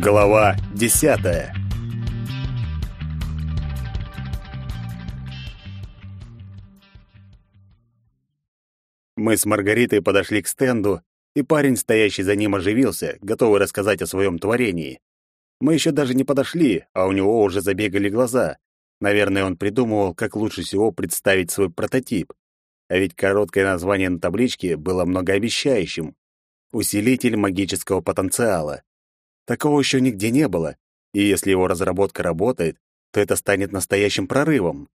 Глава десятая Мы с Маргаритой подошли к стенду, и парень, стоящий за ним, оживился, готовый рассказать о своем творении. Мы еще даже не подошли, а у него уже забегали глаза. Наверное, он придумывал, как лучше всего представить свой прототип. А ведь короткое название на табличке было многообещающим. Усилитель магического потенциала. Такого еще нигде не было, и если его разработка работает, то это станет настоящим прорывом.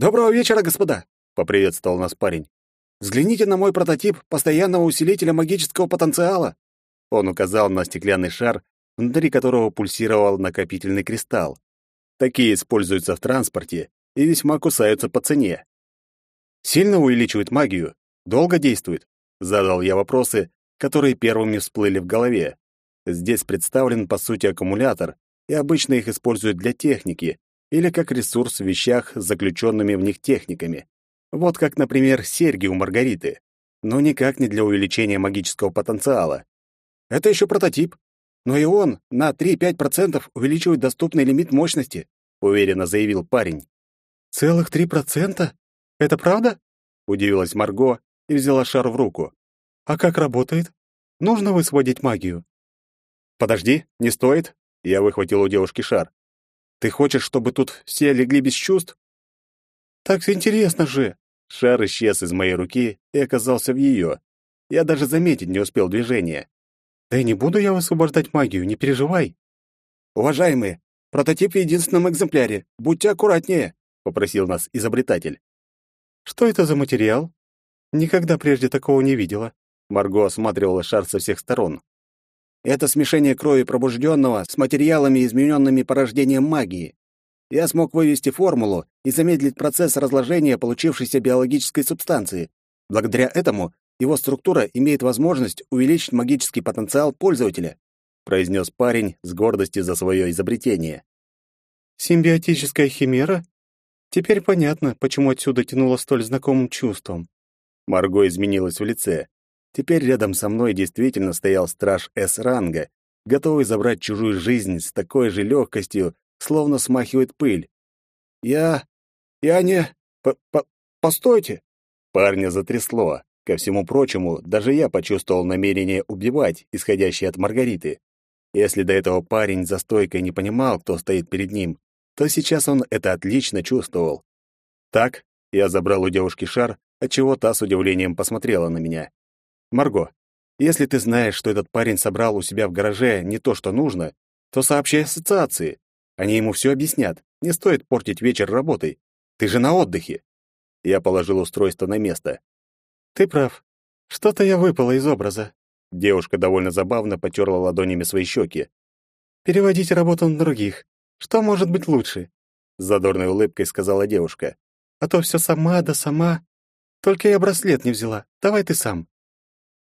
«Доброго вечера, господа!» — поприветствовал нас парень. «Взгляните на мой прототип постоянного усилителя магического потенциала!» Он указал на стеклянный шар, внутри которого пульсировал накопительный кристалл. Такие используются в транспорте и весьма кусаются по цене. Сильно увеличивает магию? Долго действует? Задал я вопросы, которые первыми всплыли в голове. Здесь представлен, по сути, аккумулятор, и обычно их используют для техники или как ресурс в вещах с заключенными в них техниками. Вот как, например, серьги у Маргариты. Но никак не для увеличения магического потенциала. Это еще прототип. Но и он на 3-5% увеличивает доступный лимит мощности, уверенно заявил парень. Целых 3%? Это правда? удивилась Марго и взяла шар в руку. А как работает? Нужно высвободить магию. Подожди, не стоит. Я выхватил у девушки шар. Ты хочешь, чтобы тут все легли без чувств? Так интересно же. Шар исчез из моей руки и оказался в ее. Я даже заметить не успел движения. Да и не буду я высвобождать магию, не переживай. Уважаемые, прототип в единственном экземпляре. Будьте аккуратнее, попросил нас изобретатель. Что это за материал? Никогда прежде такого не видела. Марго осматривала шар со всех сторон. Это смешение крови пробужденного с материалами, измененными порождением магии. Я смог вывести формулу и замедлить процесс разложения получившейся биологической субстанции. Благодаря этому его структура имеет возможность увеличить магический потенциал пользователя, произнес парень с гордостью за свое изобретение. Симбиотическая химера? Теперь понятно, почему отсюда тянуло столь знакомым чувством. Марго изменилась в лице. Теперь рядом со мной действительно стоял страж С-ранга, готовый забрать чужую жизнь с такой же легкостью, словно смахивает пыль. «Я... я не... П -п Постойте!» Парня затрясло. Ко всему прочему, даже я почувствовал намерение убивать, исходящее от Маргариты. Если до этого парень за стойкой не понимал, кто стоит перед ним, то сейчас он это отлично чувствовал. Так, я забрал у девушки шар, отчего та с удивлением посмотрела на меня. «Марго, если ты знаешь, что этот парень собрал у себя в гараже не то, что нужно, то сообщи ассоциации. Они ему все объяснят. Не стоит портить вечер работой. Ты же на отдыхе». Я положил устройство на место. Ты прав. Что-то я выпала из образа. Девушка довольно забавно потерла ладонями свои щеки. Переводить работу на других. Что может быть лучше? С задорной улыбкой сказала девушка. А то все сама да сама. Только я браслет не взяла. Давай ты сам.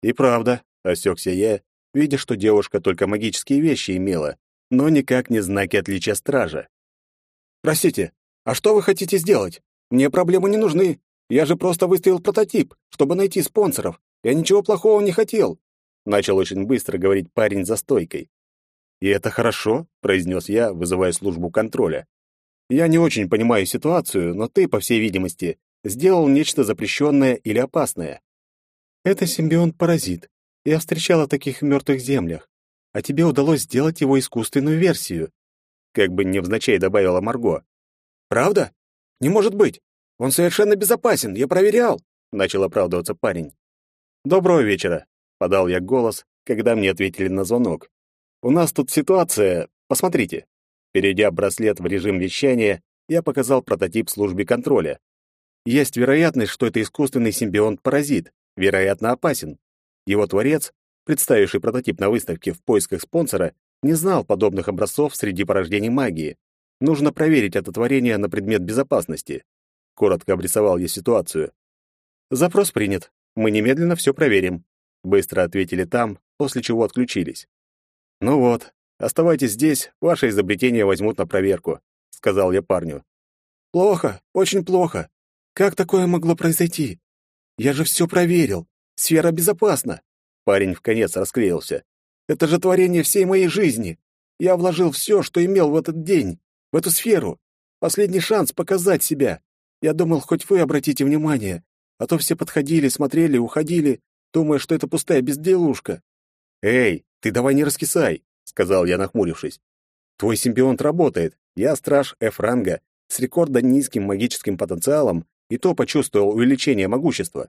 И правда, осекся я, видя, что девушка только магические вещи имела, но никак не знаки отличия стража. Простите, а что вы хотите сделать? Мне проблемы не нужны. Я же просто выставил прототип, чтобы найти спонсоров. Я ничего плохого не хотел. Начал очень быстро говорить парень за стойкой. И это хорошо, произнес я, вызывая службу контроля. Я не очень понимаю ситуацию, но ты, по всей видимости, сделал нечто запрещенное или опасное. Это симбионт-паразит. Я встречала таких в мертвых землях. А тебе удалось сделать его искусственную версию. Как бы невзначай добавила Марго. Правда? Не может быть. Он совершенно безопасен, я проверял, начал оправдываться парень. Доброго вечера, подал я голос, когда мне ответили на звонок. У нас тут ситуация, посмотрите. Перейдя браслет в режим вещания, я показал прототип службе контроля. Есть вероятность, что это искусственный симбионт-паразит, вероятно, опасен. Его творец, представивший прототип на выставке в поисках спонсора, не знал подобных образцов среди порождений магии. Нужно проверить это творение на предмет безопасности. Коротко обрисовал я ситуацию. Запрос принят. Мы немедленно все проверим. Быстро ответили там, после чего отключились. Ну вот, оставайтесь здесь, ваше изобретение возьмут на проверку, сказал я парню. Плохо, очень плохо. Как такое могло произойти? Я же все проверил. Сфера безопасна. Парень в конец расклеился. Это же творение всей моей жизни. Я вложил все, что имел в этот день, в эту сферу. Последний шанс показать себя. Я думал, хоть вы обратите внимание, а то все подходили, смотрели, уходили, думая, что это пустая безделушка. Эй, ты давай не раскисай, сказал я, нахмурившись. Твой симбионт работает. Я страж F-ранга с рекордно низким магическим потенциалом и то почувствовал увеличение могущества.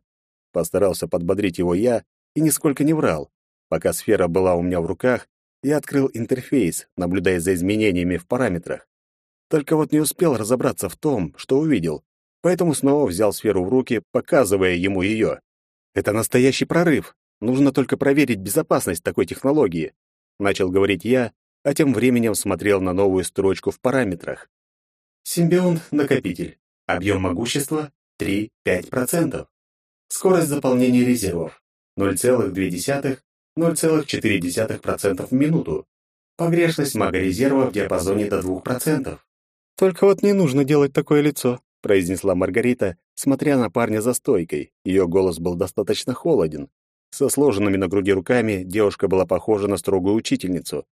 Постарался подбодрить его я и нисколько не врал. Пока сфера была у меня в руках, я открыл интерфейс, наблюдая за изменениями в параметрах. Только вот не успел разобраться в том, что увидел, поэтому снова взял сферу в руки, показывая ему ее. Это настоящий прорыв. Нужно только проверить безопасность такой технологии, начал говорить я, а тем временем смотрел на новую строчку в параметрах. Симбионт-накопитель. Объем могущества 3-5%. Скорость заполнения резервов 0,2-0,4% в минуту. Погрешность мага-резерва в диапазоне до 2%. «Только вот не нужно делать такое лицо», — произнесла Маргарита, смотря на парня за стойкой. Ее голос был достаточно холоден. Со сложенными на груди руками девушка была похожа на строгую учительницу.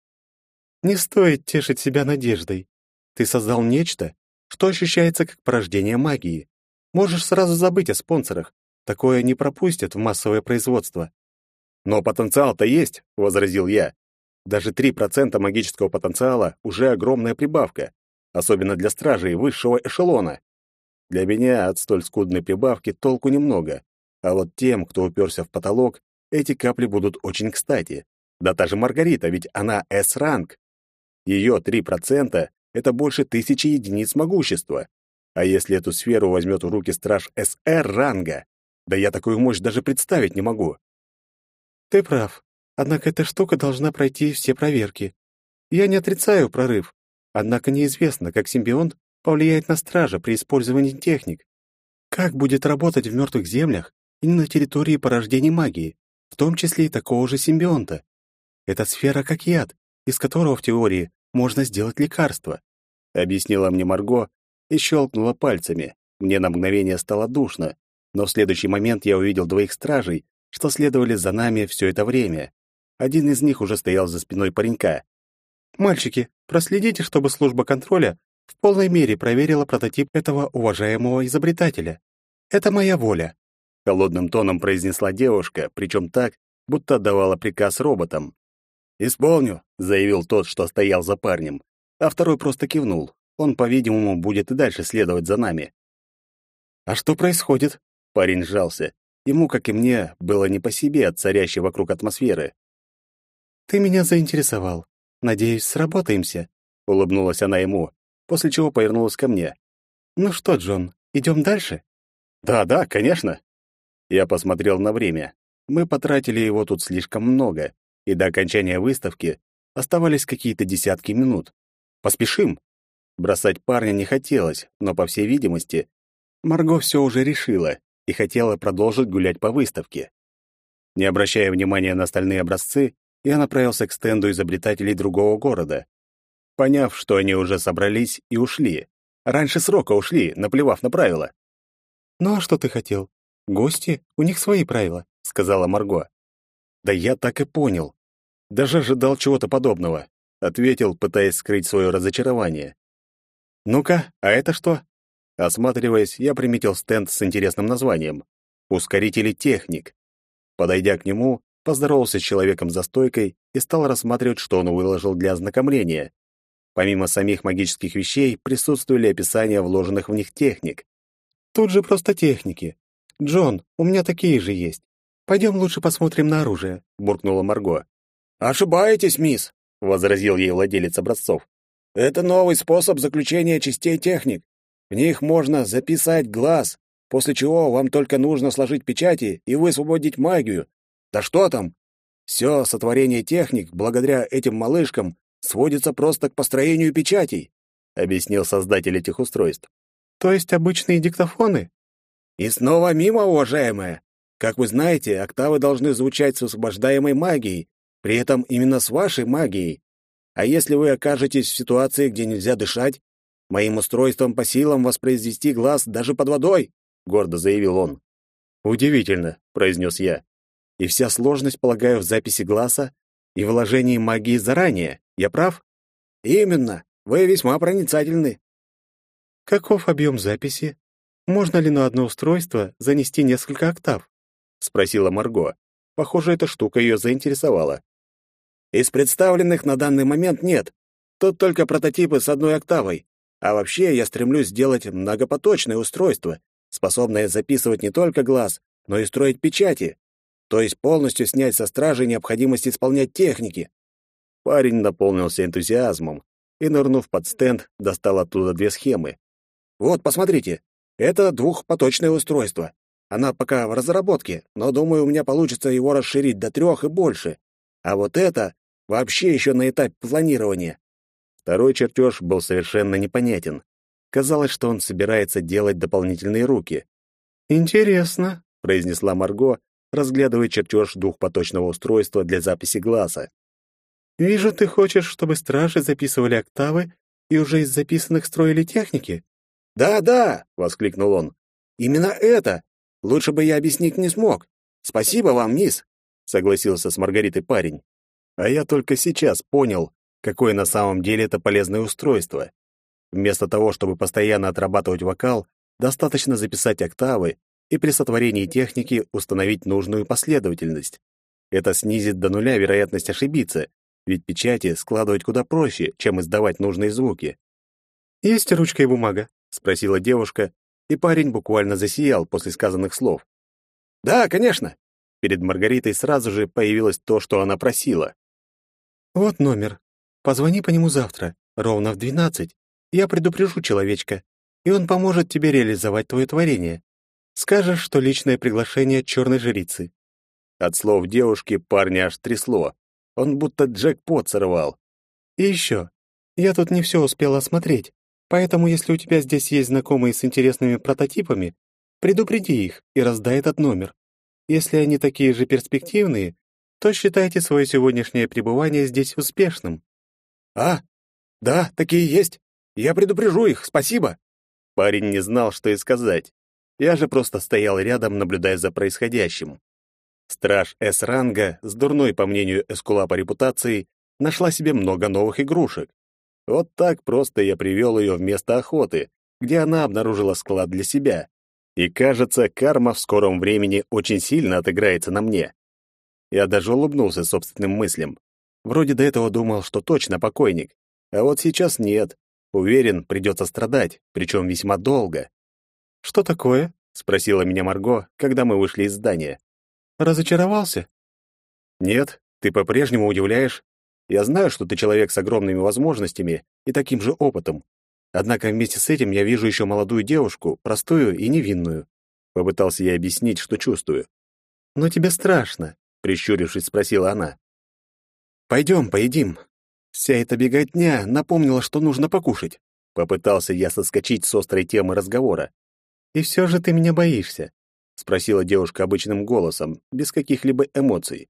«Не стоит тешить себя надеждой. Ты создал нечто, что ощущается как порождение магии. Можешь сразу забыть о спонсорах. Такое не пропустят в массовое производство. Но потенциал-то есть, возразил я. Даже 3% магического потенциала уже огромная прибавка, особенно для стражей высшего эшелона. Для меня от столь скудной прибавки толку немного, а вот тем, кто уперся в потолок, эти капли будут очень кстати. Да та же Маргарита, ведь она С-ранг. Ее 3% — это больше тысячи единиц могущества. А если эту сферу возьмет в руки страж СР-ранга, да я такую мощь даже представить не могу. Ты прав. Однако эта штука должна пройти все проверки. Я не отрицаю прорыв. Однако неизвестно, как симбионт повлияет на стража при использовании техник. Как будет работать в мертвых землях и на территории порождений магии, в том числе и такого же симбионта. Эта сфера как яд, из которого в теории можно сделать лекарство. Объяснила мне Марго и щелкнула пальцами. Мне на мгновение стало душно, но в следующий момент я увидел двоих стражей, что следовали за нами все это время. Один из них уже стоял за спиной паренька. «Мальчики, проследите, чтобы служба контроля в полной мере проверила прототип этого уважаемого изобретателя. Это моя воля», — холодным тоном произнесла девушка, причем так, будто отдавала приказ роботам. «Исполню», — заявил тот, что стоял за парнем, а второй просто кивнул. Он, по-видимому, будет и дальше следовать за нами. «А что происходит?» Парень сжался. Ему, как и мне, было не по себе от царящей вокруг атмосферы. «Ты меня заинтересовал. Надеюсь, сработаемся», — улыбнулась она ему, после чего повернулась ко мне. «Ну что, Джон, идем дальше?» «Да, да, конечно». Я посмотрел на время. Мы потратили его тут слишком много, и до окончания выставки оставались какие-то десятки минут. Поспешим. Бросать парня не хотелось, но, по всей видимости, Марго все уже решила, и хотела продолжить гулять по выставке. Не обращая внимания на остальные образцы, я направился к стенду изобретателей другого города. Поняв, что они уже собрались и ушли. Раньше срока ушли, наплевав на правила. «Ну а что ты хотел? Гости? У них свои правила», — сказала Марго. «Да я так и понял. Даже ожидал чего-то подобного», — ответил, пытаясь скрыть свое разочарование. «Ну-ка, а это что?» Осматриваясь, я приметил стенд с интересным названием «Ускорители техник». Подойдя к нему, поздоровался с человеком за стойкой и стал рассматривать, что он выложил для ознакомления. Помимо самих магических вещей, присутствовали описания вложенных в них техник. «Тут же просто техники. Джон, у меня такие же есть. Пойдем лучше посмотрим на оружие», — буркнула Марго. «Ошибаетесь, мисс», — возразил ей владелец образцов. «Это новый способ заключения частей техник. В них можно записать глаз, после чего вам только нужно сложить печати и высвободить магию. Да что там? Все сотворение техник, благодаря этим малышкам, сводится просто к построению печатей, объяснил создатель этих устройств. То есть обычные диктофоны? И снова мимо, уважаемая. Как вы знаете, октавы должны звучать с освобождаемой магией, при этом именно с вашей магией. А если вы окажетесь в ситуации, где нельзя дышать, Моим устройством по силам воспроизвести глаз даже под водой, гордо заявил он. Удивительно, произнес я. И вся сложность, полагаю, в записи глаза? и вложении магии заранее. Я прав? Именно. Вы весьма проницательны. Каков объем записи? Можно ли на одно устройство занести несколько октав? спросила Марго. Похоже, эта штука ее заинтересовала. Из представленных на данный момент нет. Тут только прототипы с одной октавой. А вообще я стремлюсь сделать многопоточное устройство, способное записывать не только глаз, но и строить печати, то есть полностью снять со стражи необходимость исполнять техники. Парень наполнился энтузиазмом и, нырнув под стенд, достал оттуда две схемы. Вот, посмотрите, это двухпоточное устройство. Она пока в разработке, но думаю, у меня получится его расширить до трех и больше. А вот это вообще еще на этапе планирования. Второй чертеж был совершенно непонятен. Казалось, что он собирается делать дополнительные руки. «Интересно», — произнесла Марго, разглядывая чертеж двухпоточного устройства для записи глаза. «Вижу, ты хочешь, чтобы стражи записывали октавы и уже из записанных строили техники?» «Да-да!» — воскликнул он. «Именно это! Лучше бы я объяснить не смог. Спасибо вам, мисс!» — согласился с Маргаритой парень. А я только сейчас понял, какое на самом деле это полезное устройство. Вместо того, чтобы постоянно отрабатывать вокал, достаточно записать октавы и при сотворении техники установить нужную последовательность. Это снизит до нуля вероятность ошибиться, ведь печати складывать куда проще, чем издавать нужные звуки. «Есть ручка и бумага?» — спросила девушка, и парень буквально засиял после сказанных слов. «Да, конечно!» Перед Маргаритой сразу же появилось то, что она просила. «Вот номер. Позвони по нему завтра, ровно в двенадцать. Я предупрежу человечка, и он поможет тебе реализовать твое творение. Скажешь, что личное приглашение черной жрицы». От слов девушки парня аж трясло. Он будто джекпот сорвал. «И еще. Я тут не все успела осмотреть, поэтому если у тебя здесь есть знакомые с интересными прототипами, предупреди их и раздай этот номер. Если они такие же перспективные, то считайте свое сегодняшнее пребывание здесь успешным. «А, да, такие есть. Я предупрежу их, спасибо». Парень не знал, что и сказать. Я же просто стоял рядом, наблюдая за происходящим. Страж С-ранга, с дурной, по мнению Эскулапа репутацией, нашла себе много новых игрушек. Вот так просто я привел ее в место охоты, где она обнаружила склад для себя. И, кажется, карма в скором времени очень сильно отыграется на мне. Я даже улыбнулся собственным мыслям. Вроде до этого думал, что точно покойник. А вот сейчас нет. Уверен, придется страдать, причем весьма долго. «Что такое?» — спросила меня Марго, когда мы вышли из здания. «Разочаровался?» «Нет, ты по-прежнему удивляешь. Я знаю, что ты человек с огромными возможностями и таким же опытом. Однако вместе с этим я вижу еще молодую девушку, простую и невинную». Попытался я объяснить, что чувствую. «Но тебе страшно», — прищурившись, спросила она. Пойдем, поедим. Вся эта беготня напомнила, что нужно покушать. Попытался я соскочить с острой темы разговора. И все же ты меня боишься? Спросила девушка обычным голосом, без каких-либо эмоций.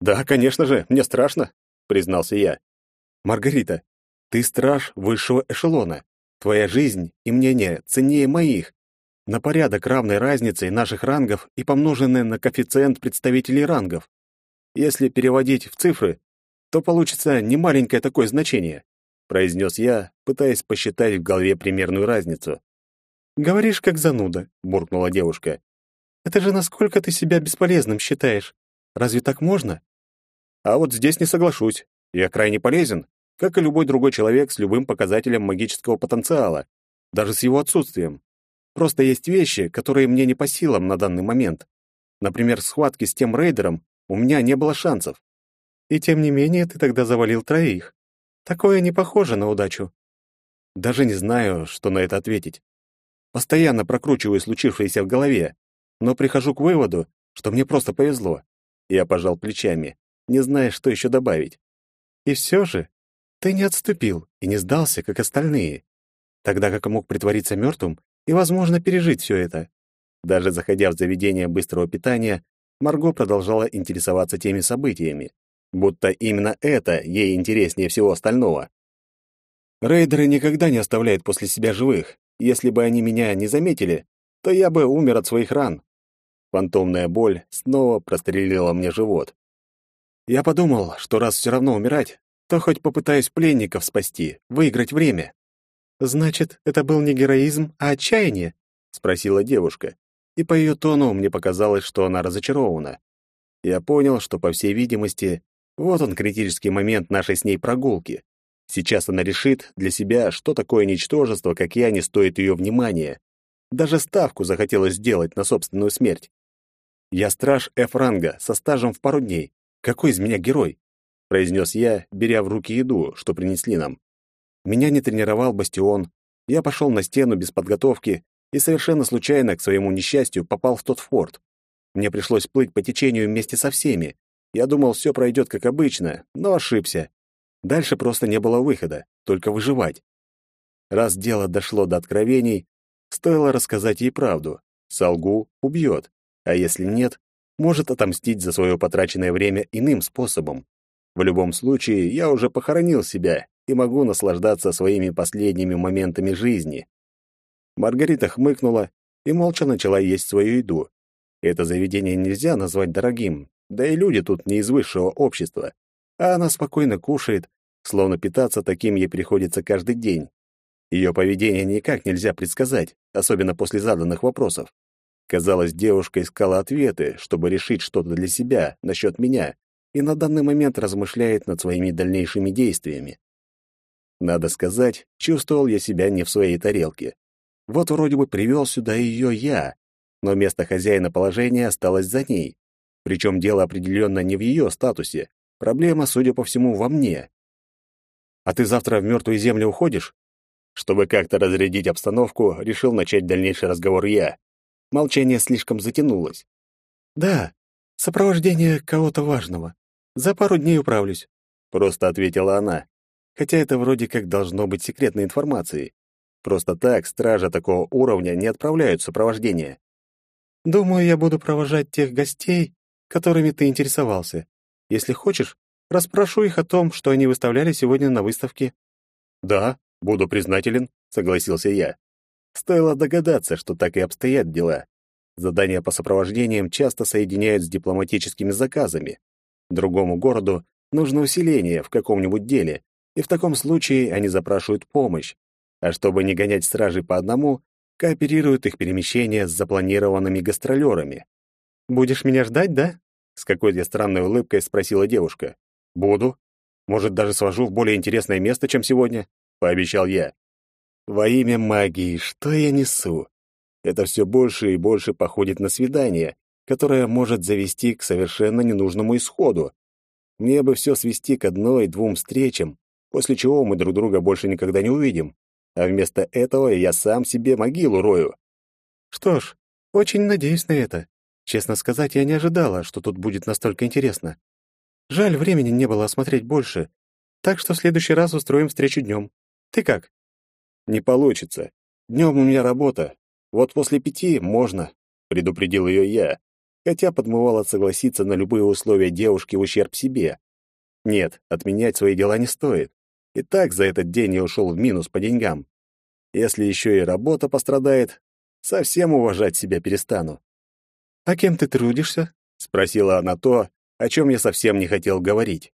Да, конечно же, мне страшно, признался я. Маргарита, ты страж высшего эшелона. Твоя жизнь и мнение ценнее моих. На порядок равной разницей наших рангов и помноженной на коэффициент представителей рангов. Если переводить в цифры, то получится немаленькое такое значение, произнес я, пытаясь посчитать в голове примерную разницу. Говоришь как зануда, буркнула девушка. Это же насколько ты себя бесполезным считаешь? Разве так можно? А вот здесь не соглашусь. Я крайне полезен, как и любой другой человек с любым показателем магического потенциала, даже с его отсутствием. Просто есть вещи, которые мне не по силам на данный момент. Например, схватки с тем рейдером у меня не было шансов. И тем не менее ты тогда завалил троих. Такое не похоже на удачу. Даже не знаю, что на это ответить. Постоянно прокручиваю случившееся в голове, но прихожу к выводу, что мне просто повезло. Я пожал плечами, не зная, что еще добавить. И все же ты не отступил и не сдался, как остальные. Тогда как мог притвориться мертвым и, возможно, пережить все это. Даже заходя в заведение быстрого питания, Марго продолжала интересоваться теми событиями будто именно это ей интереснее всего остального. Рейдеры никогда не оставляют после себя живых. Если бы они меня не заметили, то я бы умер от своих ран. Фантомная боль снова прострелила мне живот. Я подумал, что раз все равно умирать, то хоть попытаюсь пленников спасти, выиграть время. Значит, это был не героизм, а отчаяние? спросила девушка, и по ее тону мне показалось, что она разочарована. Я понял, что, по всей видимости, вот он критический момент нашей с ней прогулки. Сейчас она решит для себя, что такое ничтожество, как я, не стоит ее внимания. Даже ставку захотелось сделать на собственную смерть. Я страж F-ранга со стажем в пару дней. Какой из меня герой? произнес я, беря в руки еду, что принесли нам. Меня не тренировал бастион. Я пошел на стену без подготовки и совершенно случайно, к своему несчастью, попал в тот форт. Мне пришлось плыть по течению вместе со всеми. Я думал, все пройдет как обычно, но ошибся. Дальше просто не было выхода, только выживать. Раз дело дошло до откровений, стоило рассказать ей правду. Солгу — убьет, а если нет, может отомстить за свое потраченное время иным способом. В любом случае, я уже похоронил себя и могу наслаждаться своими последними моментами жизни. Маргарита хмыкнула и молча начала есть свою еду. Это заведение нельзя назвать дорогим, да и люди тут не из высшего общества. А она спокойно кушает, словно питаться таким ей приходится каждый день. Ее поведение никак нельзя предсказать, особенно после заданных вопросов. Казалось, девушка искала ответы, чтобы решить что-то для себя насчет меня, и на данный момент размышляет над своими дальнейшими действиями. Надо сказать, чувствовал я себя не в своей тарелке. Вот вроде бы привел сюда ее я, но место хозяина положения осталось за ней. Причем дело определенно не в ее статусе. Проблема, судя по всему, во мне. «А ты завтра в мертвую землю уходишь?» Чтобы как-то разрядить обстановку, решил начать дальнейший разговор я. Молчание слишком затянулось. «Да, сопровождение кого-то важного. За пару дней управлюсь», — просто ответила она. Хотя это вроде как должно быть секретной информацией. Просто так стража такого уровня не отправляют в сопровождение. «Думаю, я буду провожать тех гостей, которыми ты интересовался. Если хочешь, расспрошу их о том, что они выставляли сегодня на выставке». «Да, буду признателен», — согласился я. Стоило догадаться, что так и обстоят дела. Задания по сопровождениям часто соединяют с дипломатическими заказами. Другому городу нужно усиление в каком-нибудь деле, и в таком случае они запрашивают помощь. А чтобы не гонять стражей по одному, кооперируют их перемещение с запланированными гастролерами. «Будешь меня ждать, да?» — с какой-то странной улыбкой спросила девушка. «Буду. Может, даже свожу в более интересное место, чем сегодня», — пообещал я. «Во имя магии, что я несу? Это все больше и больше походит на свидание, которое может завести к совершенно ненужному исходу. Мне бы все свести к одной-двум встречам, после чего мы друг друга больше никогда не увидим а вместо этого я сам себе могилу рою. Что ж, очень надеюсь на это. Честно сказать, я не ожидала, что тут будет настолько интересно. Жаль, времени не было осмотреть больше, так что в следующий раз устроим встречу днем. Ты как? Не получится. Днем у меня работа. Вот после пяти можно, предупредил ее я, хотя подмывало согласиться на любые условия девушки в ущерб себе. Нет, отменять свои дела не стоит. И так за этот день я ушел в минус по деньгам. Если еще и работа пострадает, совсем уважать себя перестану. «А кем ты трудишься?» — спросила она то, о чем я совсем не хотел говорить.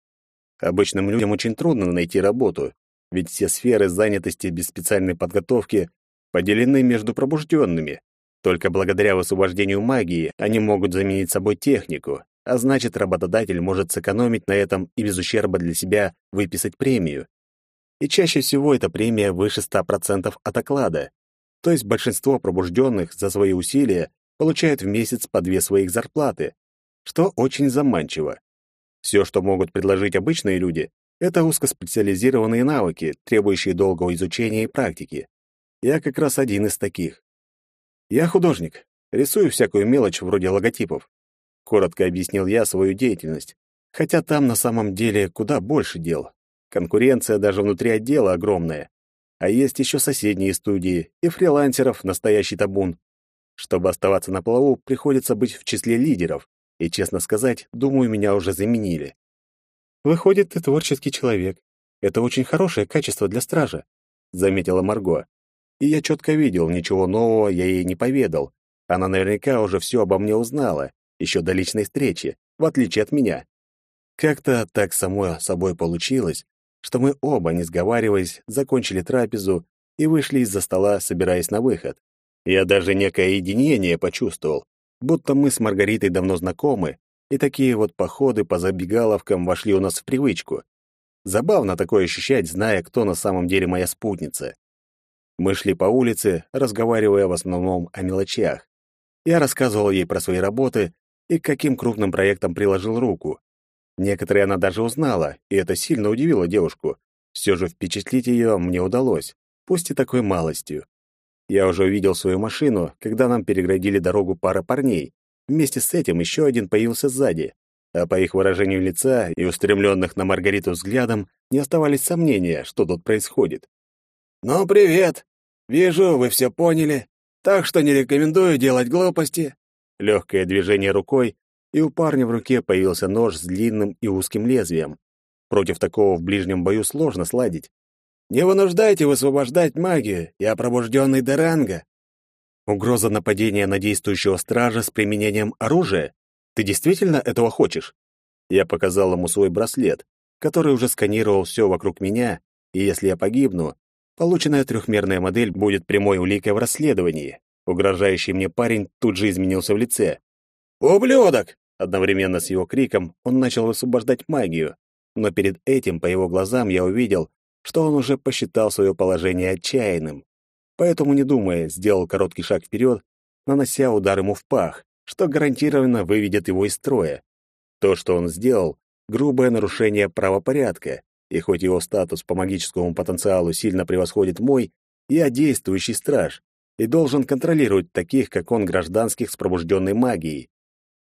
Обычным людям очень трудно найти работу, ведь все сферы занятости без специальной подготовки поделены между пробужденными. Только благодаря высвобождению магии они могут заменить собой технику, а значит, работодатель может сэкономить на этом и без ущерба для себя выписать премию и чаще всего эта премия выше 100% от оклада. То есть большинство пробужденных за свои усилия получают в месяц по две своих зарплаты, что очень заманчиво. Все, что могут предложить обычные люди, это узкоспециализированные навыки, требующие долгого изучения и практики. Я как раз один из таких. Я художник, рисую всякую мелочь вроде логотипов. Коротко объяснил я свою деятельность, хотя там на самом деле куда больше дел. Конкуренция даже внутри отдела огромная. А есть еще соседние студии и фрилансеров настоящий табун. Чтобы оставаться на плаву, приходится быть в числе лидеров. И, честно сказать, думаю, меня уже заменили. «Выходит, ты творческий человек. Это очень хорошее качество для стража», — заметила Марго. И я четко видел, ничего нового я ей не поведал. Она наверняка уже все обо мне узнала, еще до личной встречи, в отличие от меня. Как-то так само собой получилось, что мы оба, не сговариваясь, закончили трапезу и вышли из-за стола, собираясь на выход. Я даже некое единение почувствовал, будто мы с Маргаритой давно знакомы, и такие вот походы по забегаловкам вошли у нас в привычку. Забавно такое ощущать, зная, кто на самом деле моя спутница. Мы шли по улице, разговаривая в основном о мелочах. Я рассказывал ей про свои работы и к каким крупным проектам приложил руку. Некоторые она даже узнала, и это сильно удивило девушку. Все же впечатлить ее мне удалось, пусть и такой малостью. Я уже увидел свою машину, когда нам переградили дорогу пара парней. Вместе с этим еще один появился сзади. А по их выражению лица и устремленных на Маргариту взглядом не оставались сомнения, что тут происходит. «Ну, привет! Вижу, вы все поняли, так что не рекомендую делать глупости». Легкое движение рукой, и у парня в руке появился нож с длинным и узким лезвием. Против такого в ближнем бою сложно сладить. «Не вынуждайте высвобождать магию, я пробужденный до ранга». Угроза нападения на действующего стража с применением оружия? Ты действительно этого хочешь? Я показал ему свой браслет, который уже сканировал все вокруг меня, и если я погибну, полученная трехмерная модель будет прямой уликой в расследовании. Угрожающий мне парень тут же изменился в лице. «Ублюдок!» Одновременно с его криком он начал высвобождать магию, но перед этим по его глазам я увидел, что он уже посчитал свое положение отчаянным. Поэтому, не думая, сделал короткий шаг вперед, нанося удар ему в пах, что гарантированно выведет его из строя. То, что он сделал, грубое нарушение правопорядка, и хоть его статус по магическому потенциалу сильно превосходит мой, я действующий страж и должен контролировать таких, как он, гражданских с пробужденной магией.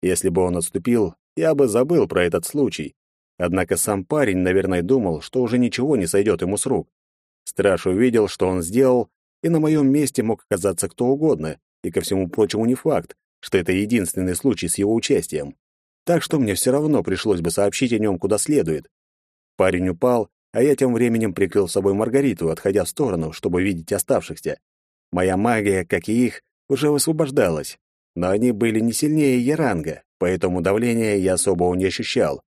Если бы он отступил, я бы забыл про этот случай. Однако сам парень, наверное, думал, что уже ничего не сойдет ему с рук. Страж увидел, что он сделал, и на моем месте мог оказаться кто угодно, и, ко всему прочему, не факт, что это единственный случай с его участием. Так что мне все равно пришлось бы сообщить о нем куда следует. Парень упал, а я тем временем прикрыл собой Маргариту, отходя в сторону, чтобы видеть оставшихся. Моя магия, как и их, уже высвобождалась, но они были не сильнее Яранга, поэтому давления я особого не ощущал.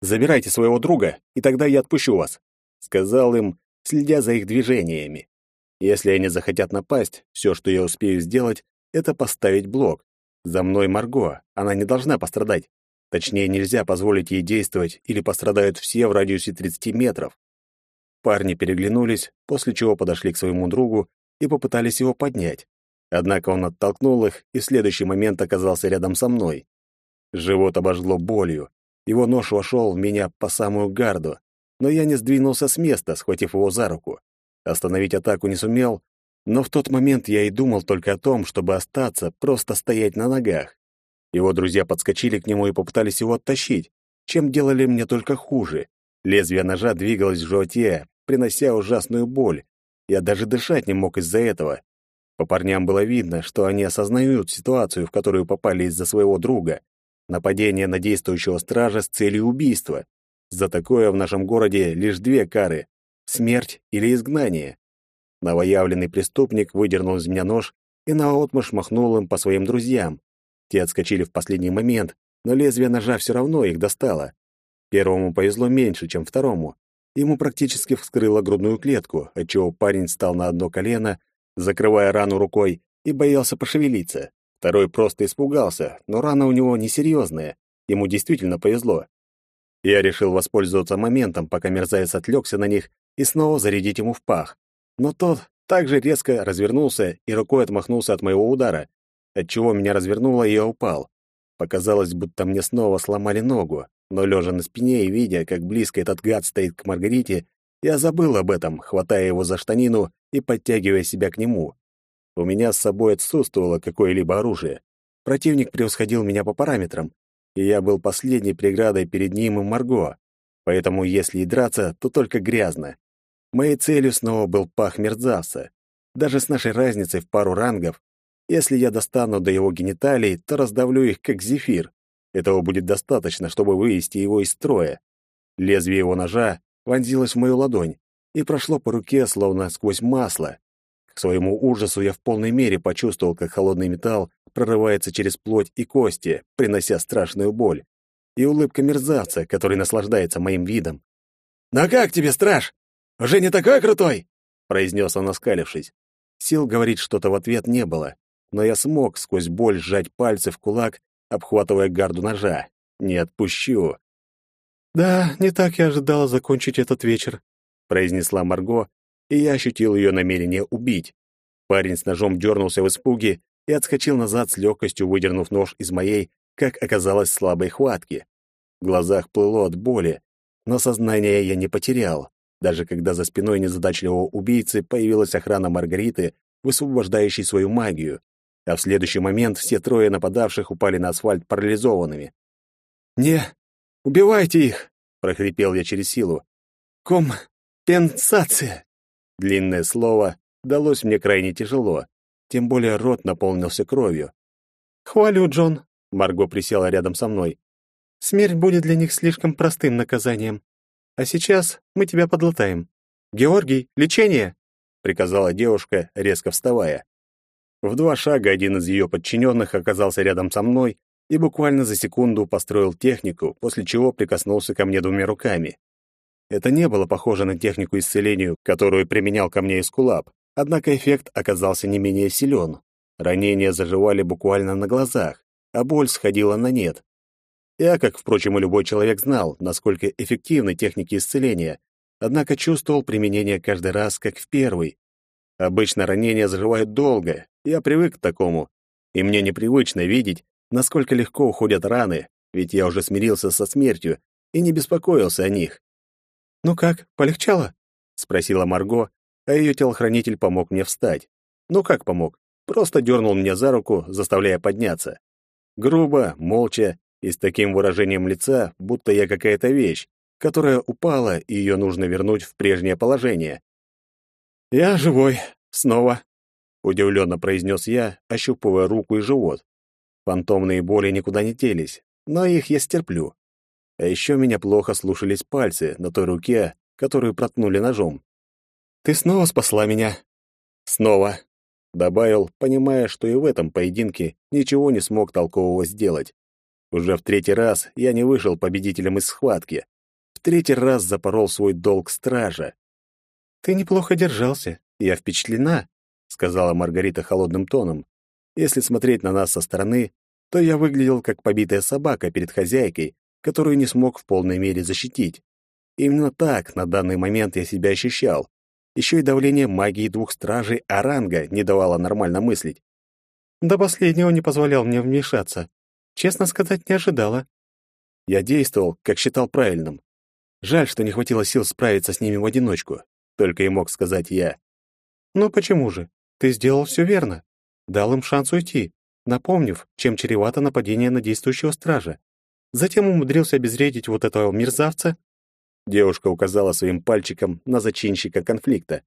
«Забирайте своего друга, и тогда я отпущу вас», — сказал им, следя за их движениями. Если они захотят напасть, все, что я успею сделать, это поставить блок. За мной Марго, она не должна пострадать. Точнее, нельзя позволить ей действовать, или пострадают все в радиусе 30 метров. Парни переглянулись, после чего подошли к своему другу и попытались его поднять. Однако он оттолкнул их и в следующий момент оказался рядом со мной. Живот обожгло болью. Его нож вошел в меня по самую гарду, но я не сдвинулся с места, схватив его за руку. Остановить атаку не сумел, но в тот момент я и думал только о том, чтобы остаться, просто стоять на ногах. Его друзья подскочили к нему и попытались его оттащить, чем делали мне только хуже. Лезвие ножа двигалось в животе, принося ужасную боль. Я даже дышать не мог из-за этого. По парням было видно, что они осознают ситуацию, в которую попали из-за своего друга. Нападение на действующего стража с целью убийства. За такое в нашем городе лишь две кары — смерть или изгнание. Новоявленный преступник выдернул из меня нож и наотмашь махнул им по своим друзьям. Те отскочили в последний момент, но лезвие ножа все равно их достало. Первому повезло меньше, чем второму. Ему практически вскрыло грудную клетку, отчего парень встал на одно колено закрывая рану рукой, и боялся пошевелиться. Второй просто испугался, но рана у него несерьезная. Ему действительно повезло. Я решил воспользоваться моментом, пока мерзавец отвлекся на них, и снова зарядить ему в пах. Но тот также резко развернулся и рукой отмахнулся от моего удара, отчего меня развернуло, и я упал. Показалось, будто мне снова сломали ногу, но лежа на спине и видя, как близко этот гад стоит к Маргарите, я забыл об этом, хватая его за штанину и подтягивая себя к нему. У меня с собой отсутствовало какое-либо оружие. Противник превосходил меня по параметрам, и я был последней преградой перед ним и Марго. Поэтому, если и драться, то только грязно. Моей целью снова был пах мерзавца. Даже с нашей разницей в пару рангов, если я достану до его гениталий, то раздавлю их, как зефир. Этого будет достаточно, чтобы вывести его из строя. Лезвие его ножа вонзилось в мою ладонь, и прошло по руке, словно сквозь масло. К своему ужасу я в полной мере почувствовал, как холодный металл прорывается через плоть и кости, принося страшную боль. и улыбка мерзавца, который наслаждается моим видом. «Ну как тебе, страж? Уже не такой крутой?» — произнес он, оскалившись. Сил говорить что-то в ответ не было, но я смог сквозь боль сжать пальцы в кулак, обхватывая гарду ножа. Не отпущу. «Да, не так я ожидала закончить этот вечер», — произнесла Марго, и я ощутил ее намерение убить. Парень с ножом дернулся в испуге и отскочил назад с легкостью, выдернув нож из моей, как оказалось, слабой хватки. В глазах плыло от боли, но сознание я не потерял, даже когда за спиной незадачливого убийцы появилась охрана Маргариты, высвобождающей свою магию, а в следующий момент все трое нападавших упали на асфальт парализованными. «Не, убивайте их!» — прохрипел я через силу. «Компенсация!» Длинное слово далось мне крайне тяжело, тем более рот наполнился кровью. «Хвалю, Джон!» — Марго присела рядом со мной. Смерть будет для них слишком простым наказанием. А сейчас мы тебя подлатаем. Георгий, лечение!» — приказала девушка, резко вставая. В два шага один из ее подчиненных оказался рядом со мной и буквально за секунду построил технику, после чего прикоснулся ко мне двумя руками. Это не было похоже на технику исцеления, которую применял ко мне Эскулап, однако эффект оказался не менее силен. Ранения заживали буквально на глазах, а боль сходила на нет. Я, как, впрочем, и любой человек, знал, насколько эффективны техники исцеления, однако чувствовал применение каждый раз, как в первый. Обычно ранения заживают долго, я привык к такому, и мне непривычно видеть, насколько легко уходят раны, ведь я уже смирился со смертью и не беспокоился о них. «Ну как, полегчало?» — спросила Марго, а ее телохранитель помог мне встать. Ну как помог? Просто дернул меня за руку, заставляя подняться. Грубо, молча, и с таким выражением лица, будто я какая-то вещь, которая упала, и ее нужно вернуть в прежнее положение. «Я живой. Снова», — удивленно произнес я, ощупывая руку и живот. Фантомные боли никуда не телись, но их я стерплю. А еще меня плохо слушались пальцы на той руке, которую проткнули ножом. «Ты снова спасла меня». «Снова», — добавил, понимая, что и в этом поединке ничего не смог толкового сделать. Уже в третий раз я не вышел победителем из схватки. В третий раз запорол свой долг стража. «Ты неплохо держался. Я впечатлена», — сказала Маргарита холодным тоном. «Если смотреть на нас со стороны, то я выглядел как побитая собака перед хозяйкой, которую не смог в полной мере защитить. Именно так на данный момент я себя ощущал. Еще и давление магии двух стражей Аранга не давало нормально мыслить. До последнего не позволял мне вмешаться. Честно сказать, не ожидала. Я действовал, как считал правильным. Жаль, что не хватило сил справиться с ними в одиночку. Только и мог сказать я. Ну почему же? Ты сделал все верно. Дал им шанс уйти, напомнив, чем чревато нападение на действующего стража. Затем умудрился обезвредить вот этого мерзавца. Девушка указала своим пальчиком на зачинщика конфликта.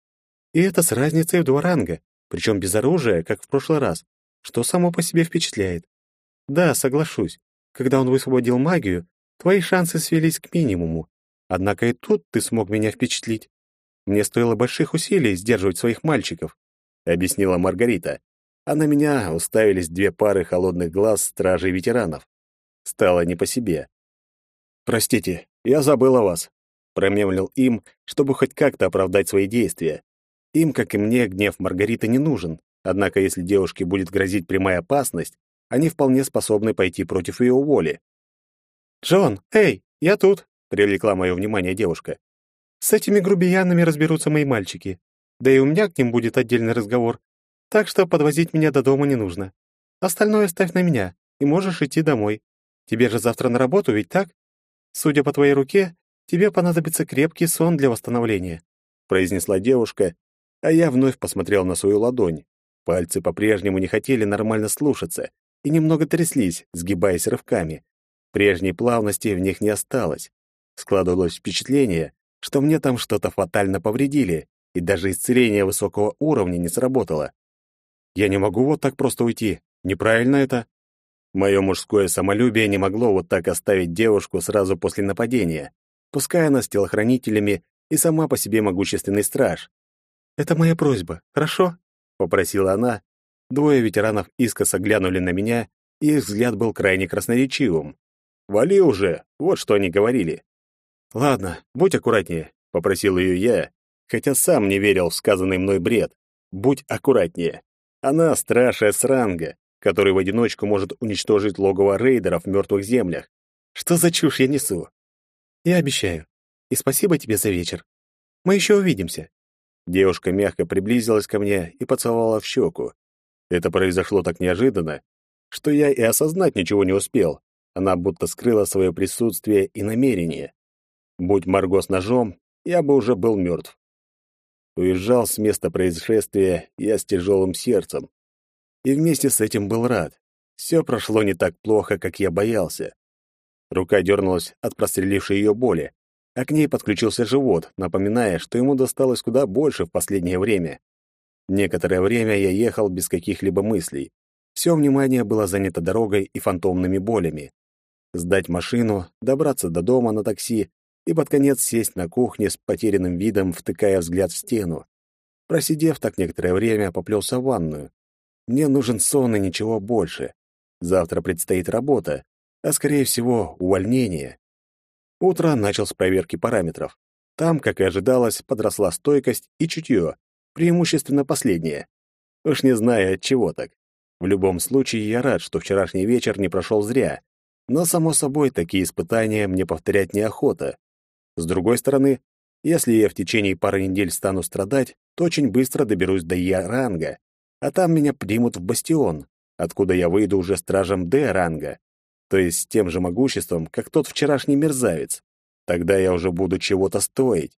И это с разницей в два ранга, причем без оружия, как в прошлый раз, что само по себе впечатляет. Да, соглашусь. Когда он высвободил магию, твои шансы свелись к минимуму. Однако и тут ты смог меня впечатлить. Мне стоило больших усилий сдерживать своих мальчиков, объяснила Маргарита. А на меня уставились две пары холодных глаз стражей ветеранов. Стало не по себе. Простите, я забыл о вас, промемлил им, чтобы хоть как-то оправдать свои действия. Им, как и мне, гнев Маргариты не нужен. Однако, если девушке будет грозить прямая опасность, они вполне способны пойти против ее воли. «Джон, эй, я тут!» — привлекла мое внимание девушка. «С этими грубиянами разберутся мои мальчики. Да и у меня к ним будет отдельный разговор. Так что подвозить меня до дома не нужно. Остальное ставь на меня, и можешь идти домой. Тебе же завтра на работу, ведь так? Судя по твоей руке, тебе понадобится крепкий сон для восстановления», — произнесла девушка, а я вновь посмотрел на свою ладонь. Пальцы по-прежнему не хотели нормально слушаться, и немного тряслись, сгибаясь рывками. Прежней плавности в них не осталось. Складывалось впечатление, что мне там что-то фатально повредили, и даже исцеление высокого уровня не сработало. Я не могу вот так просто уйти. Неправильно это. Мое мужское самолюбие не могло вот так оставить девушку сразу после нападения, пускай она с телохранителями и сама по себе могущественный страж. «Это моя просьба, хорошо?» — попросила она, Двое ветеранов искоса глянули на меня, и их взгляд был крайне красноречивым. Вали уже, вот что они говорили. Ладно, будь аккуратнее, попросил ее я, хотя сам не верил в сказанный мной бред. Будь аккуратнее. Она страшная сранга, который в одиночку может уничтожить логово рейдеров в мертвых землях. Что за чушь я несу? Я обещаю. И спасибо тебе за вечер. Мы еще увидимся. Девушка мягко приблизилась ко мне и поцеловала в щеку. Это произошло так неожиданно, что я и осознать ничего не успел. Она будто скрыла свое присутствие и намерение. Будь Марго с ножом, я бы уже был мертв. Уезжал с места происшествия я с тяжелым сердцем. И вместе с этим был рад. Все прошло не так плохо, как я боялся. Рука дернулась от прострелившей ее боли, а к ней подключился живот, напоминая, что ему досталось куда больше в последнее время. Некоторое время я ехал без каких-либо мыслей. Все внимание было занято дорогой и фантомными болями. Сдать машину, добраться до дома на такси и под конец сесть на кухне с потерянным видом, втыкая взгляд в стену. Просидев так некоторое время, поплелся в ванную. Мне нужен сон и ничего больше. Завтра предстоит работа, а, скорее всего, увольнение. Утро начал с проверки параметров. Там, как и ожидалось, подросла стойкость и чутье, преимущественно последнее. Уж не знаю, от чего так. В любом случае, я рад, что вчерашний вечер не прошел зря. Но, само собой, такие испытания мне повторять неохота. С другой стороны, если я в течение пары недель стану страдать, то очень быстро доберусь до Я-ранга, а там меня примут в бастион, откуда я выйду уже стражем Д-ранга, то есть с тем же могуществом, как тот вчерашний мерзавец. Тогда я уже буду чего-то стоить.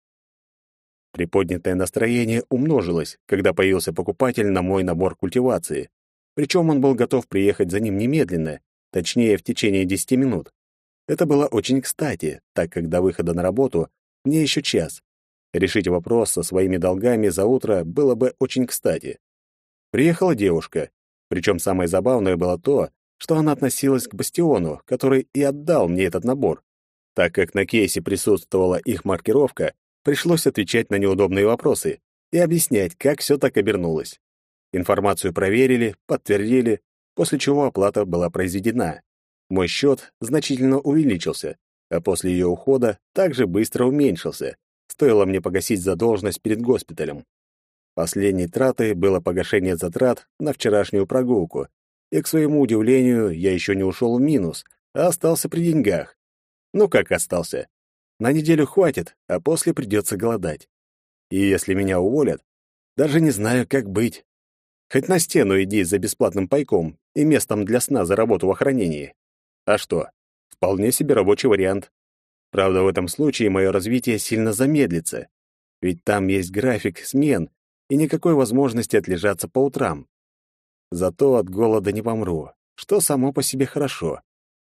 Приподнятое настроение умножилось, когда появился покупатель на мой набор культивации. Причем он был готов приехать за ним немедленно, точнее, в течение 10 минут. Это было очень кстати, так как до выхода на работу мне еще час. Решить вопрос со своими долгами за утро было бы очень кстати. Приехала девушка, причем самое забавное было то, что она относилась к бастиону, который и отдал мне этот набор. Так как на кейсе присутствовала их маркировка, пришлось отвечать на неудобные вопросы и объяснять, как все так обернулось. Информацию проверили, подтвердили, после чего оплата была произведена. Мой счет значительно увеличился, а после ее ухода также быстро уменьшился. Стоило мне погасить задолженность перед госпиталем. Последней тратой было погашение затрат на вчерашнюю прогулку, и, к своему удивлению, я еще не ушел в минус, а остался при деньгах. Ну как остался? На неделю хватит, а после придется голодать. И если меня уволят, даже не знаю, как быть. Хоть на стену иди за бесплатным пайком и местом для сна за работу в охранении. А что? Вполне себе рабочий вариант. Правда, в этом случае мое развитие сильно замедлится. Ведь там есть график смен и никакой возможности отлежаться по утрам. Зато от голода не помру, что само по себе хорошо.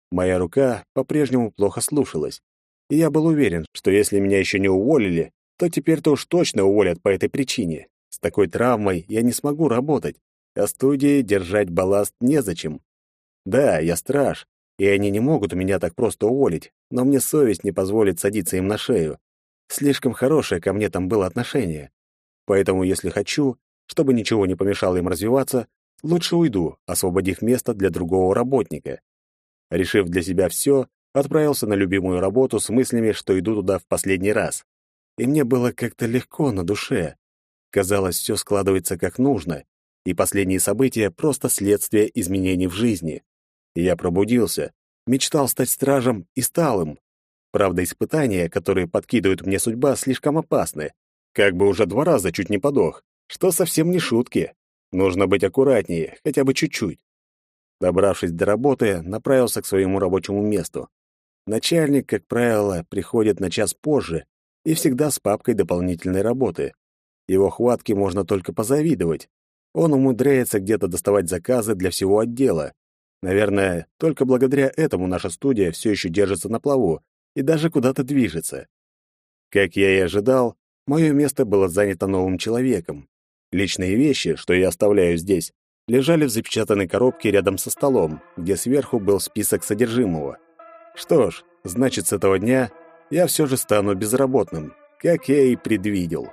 Моя рука по-прежнему плохо слушалась, и я был уверен, что если меня еще не уволили, то теперь-то уж точно уволят по этой причине. С такой травмой я не смогу работать, а студии держать балласт незачем. Да, я страж, и они не могут меня так просто уволить, но мне совесть не позволит садиться им на шею. Слишком хорошее ко мне там было отношение. Поэтому, если хочу, чтобы ничего не помешало им развиваться, лучше уйду, освободив место для другого работника. Решив для себя все, отправился на любимую работу с мыслями, что иду туда в последний раз. И мне было как-то легко на душе. Казалось, все складывается как нужно, и последние события — просто следствие изменений в жизни. Я пробудился, мечтал стать стражем и стал им. Правда, испытания, которые подкидывает мне судьба, слишком опасны. Как бы уже два раза чуть не подох, что совсем не шутки. Нужно быть аккуратнее, хотя бы чуть-чуть. Добравшись до работы, направился к своему рабочему месту. Начальник, как правило, приходит на час позже и всегда с папкой дополнительной работы. Его хватке можно только позавидовать. Он умудряется где-то доставать заказы для всего отдела, Наверное, только благодаря этому наша студия все еще держится на плаву и даже куда-то движется. Как я и ожидал, мое место было занято новым человеком. Личные вещи, что я оставляю здесь, лежали в запечатанной коробке рядом со столом, где сверху был список содержимого. Что ж, значит, с этого дня я все же стану безработным, как я и предвидел.